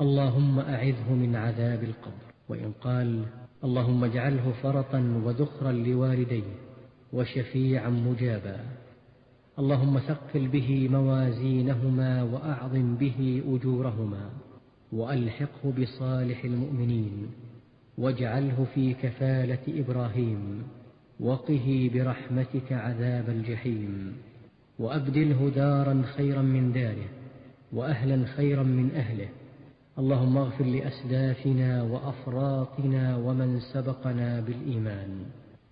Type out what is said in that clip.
اللهم أعذه من عذاب القبر وإن قال اللهم اجعله فرطا وذخرا لوالديه وشفيعا مجابا. اللهم ثقل به موازينهما وأعظم به أجورهما وألحقه بصالح المؤمنين واجعله في كفالة إبراهيم وقه برحمتك عذاب الجحيم وأبدله دارا خيرا من داره وأهلا خيرا من أهله اللهم اغفر لأسلافنا وأفراطنا ومن سبقنا بالإيمان.